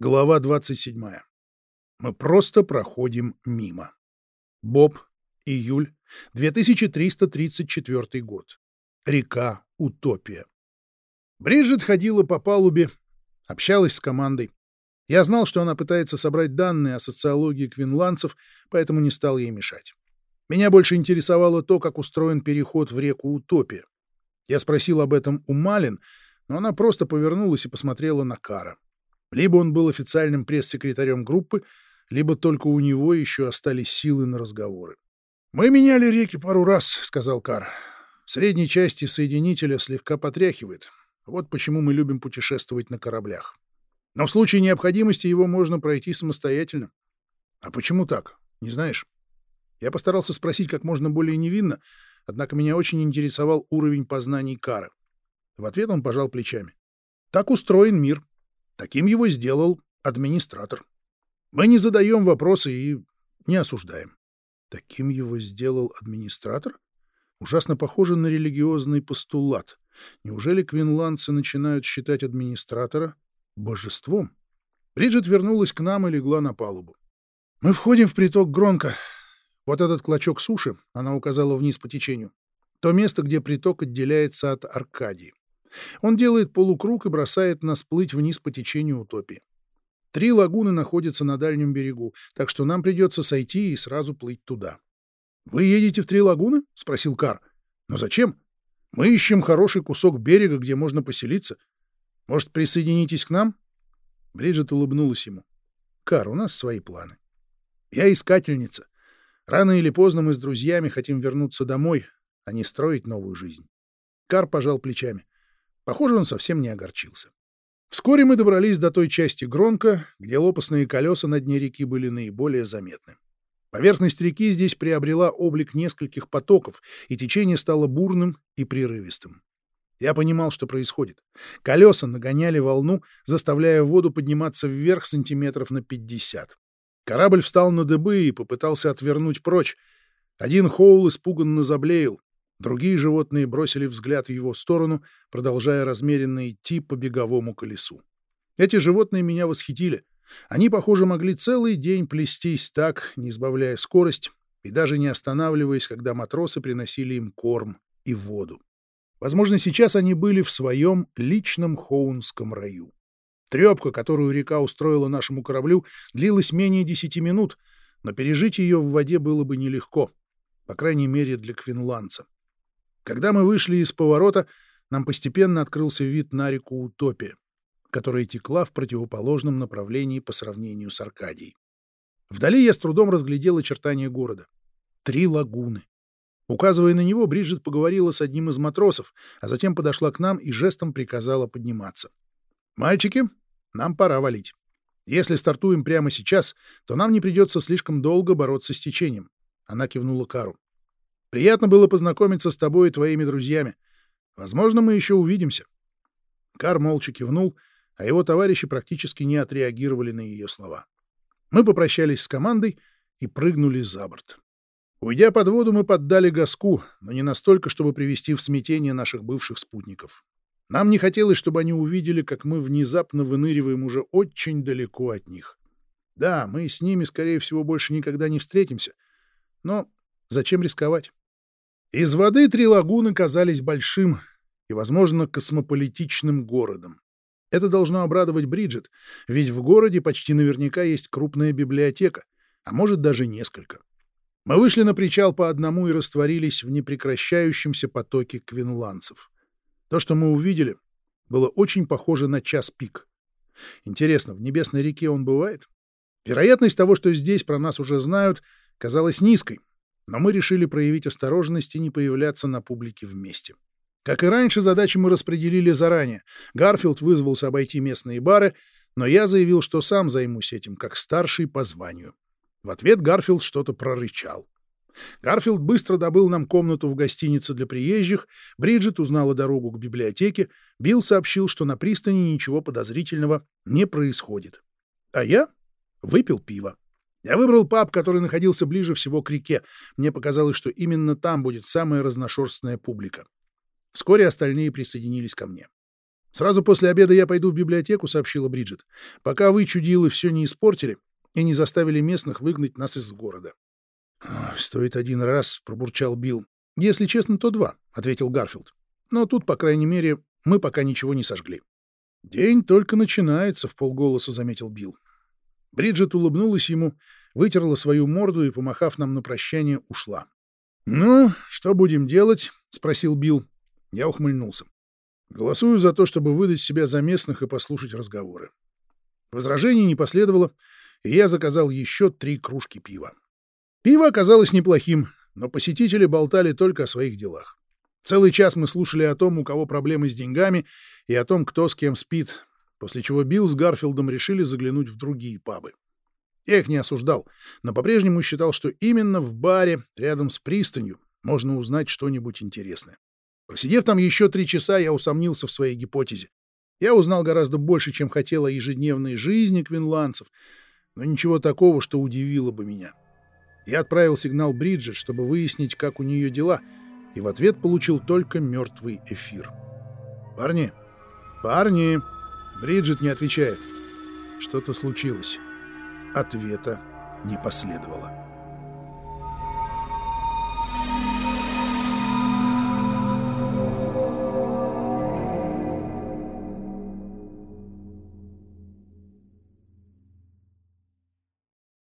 Глава 27. Мы просто проходим мимо. Боб, июль, 2334 год. Река Утопия. Бриджит ходила по палубе, общалась с командой. Я знал, что она пытается собрать данные о социологии квинландцев, поэтому не стал ей мешать. Меня больше интересовало то, как устроен переход в реку Утопия. Я спросил об этом у Малин, но она просто повернулась и посмотрела на Кара. Либо он был официальным пресс-секретарем группы, либо только у него еще остались силы на разговоры. «Мы меняли реки пару раз», — сказал Кар. «В средней части соединителя слегка потряхивает. Вот почему мы любим путешествовать на кораблях. Но в случае необходимости его можно пройти самостоятельно. А почему так? Не знаешь?» Я постарался спросить как можно более невинно, однако меня очень интересовал уровень познаний Кара. В ответ он пожал плечами. «Так устроен мир. Таким его сделал администратор. Мы не задаем вопросы и не осуждаем. Таким его сделал администратор? Ужасно похоже на религиозный постулат. Неужели квинландцы начинают считать администратора божеством? Бриджит вернулась к нам и легла на палубу. Мы входим в приток Гронка. Вот этот клочок суши, она указала вниз по течению, то место, где приток отделяется от Аркадии. Он делает полукруг и бросает нас плыть вниз по течению утопии. Три лагуны находятся на дальнем берегу, так что нам придется сойти и сразу плыть туда. — Вы едете в Три лагуны? — спросил Кар. — Но зачем? Мы ищем хороший кусок берега, где можно поселиться. Может, присоединитесь к нам? Бриджит улыбнулась ему. — Кар, у нас свои планы. Я искательница. Рано или поздно мы с друзьями хотим вернуться домой, а не строить новую жизнь. Кар пожал плечами. Похоже, он совсем не огорчился. Вскоре мы добрались до той части Гронка, где лопастные колеса на дне реки были наиболее заметны. Поверхность реки здесь приобрела облик нескольких потоков, и течение стало бурным и прерывистым. Я понимал, что происходит. Колеса нагоняли волну, заставляя воду подниматься вверх сантиметров на 50. Корабль встал на дыбы и попытался отвернуть прочь. Один Хоул испуганно заблеял. Другие животные бросили взгляд в его сторону, продолжая размеренно идти по беговому колесу. Эти животные меня восхитили. Они, похоже, могли целый день плестись так, не избавляя скорость и даже не останавливаясь, когда матросы приносили им корм и воду. Возможно, сейчас они были в своем личном хоунском раю. Трепка, которую река устроила нашему кораблю, длилась менее десяти минут, но пережить ее в воде было бы нелегко, по крайней мере для квинландца. Когда мы вышли из поворота, нам постепенно открылся вид на реку Утопия, которая текла в противоположном направлении по сравнению с Аркадией. Вдали я с трудом разглядел очертания города. Три лагуны. Указывая на него, Бриджит поговорила с одним из матросов, а затем подошла к нам и жестом приказала подниматься. «Мальчики, нам пора валить. Если стартуем прямо сейчас, то нам не придется слишком долго бороться с течением». Она кивнула Кару. Приятно было познакомиться с тобой и твоими друзьями. Возможно, мы еще увидимся. Кар молча кивнул, а его товарищи практически не отреагировали на ее слова. Мы попрощались с командой и прыгнули за борт. Уйдя под воду, мы поддали газку, но не настолько, чтобы привести в смятение наших бывших спутников. Нам не хотелось, чтобы они увидели, как мы внезапно выныриваем уже очень далеко от них. Да, мы с ними, скорее всего, больше никогда не встретимся. Но зачем рисковать? Из воды три лагуны казались большим и, возможно, космополитичным городом. Это должно обрадовать Бриджит, ведь в городе почти наверняка есть крупная библиотека, а может даже несколько. Мы вышли на причал по одному и растворились в непрекращающемся потоке квинландцев. То, что мы увидели, было очень похоже на час пик. Интересно, в Небесной реке он бывает? Вероятность того, что здесь про нас уже знают, казалась низкой, но мы решили проявить осторожность и не появляться на публике вместе. Как и раньше, задачи мы распределили заранее. Гарфилд вызвался обойти местные бары, но я заявил, что сам займусь этим, как старший по званию. В ответ Гарфилд что-то прорычал. Гарфилд быстро добыл нам комнату в гостинице для приезжих, Бриджит узнала дорогу к библиотеке, Билл сообщил, что на пристани ничего подозрительного не происходит. А я выпил пиво. Я выбрал паб, который находился ближе всего к реке. Мне показалось, что именно там будет самая разношерстная публика. Вскоре остальные присоединились ко мне. «Сразу после обеда я пойду в библиотеку», — сообщила Бриджит, «пока вы, чудилы, все не испортили и не заставили местных выгнать нас из города». «Стоит один раз», — пробурчал Билл. «Если честно, то два», — ответил Гарфилд. «Но тут, по крайней мере, мы пока ничего не сожгли». «День только начинается», — в полголоса заметил Билл. Бриджит улыбнулась ему, вытерла свою морду и, помахав нам на прощание, ушла. «Ну, что будем делать?» — спросил Билл. Я ухмыльнулся. «Голосую за то, чтобы выдать себя за местных и послушать разговоры». Возражений не последовало, и я заказал еще три кружки пива. Пиво оказалось неплохим, но посетители болтали только о своих делах. Целый час мы слушали о том, у кого проблемы с деньгами, и о том, кто с кем спит, после чего Билл с Гарфилдом решили заглянуть в другие пабы. Я их не осуждал, но по-прежнему считал, что именно в баре рядом с пристанью можно узнать что-нибудь интересное. Просидев там еще три часа, я усомнился в своей гипотезе. Я узнал гораздо больше, чем хотел о ежедневной жизни квинландцев, но ничего такого, что удивило бы меня. Я отправил сигнал Бриджит, чтобы выяснить, как у нее дела, и в ответ получил только мертвый эфир. «Парни! Парни!» Бриджит не отвечает. Что-то случилось. Ответа не последовало.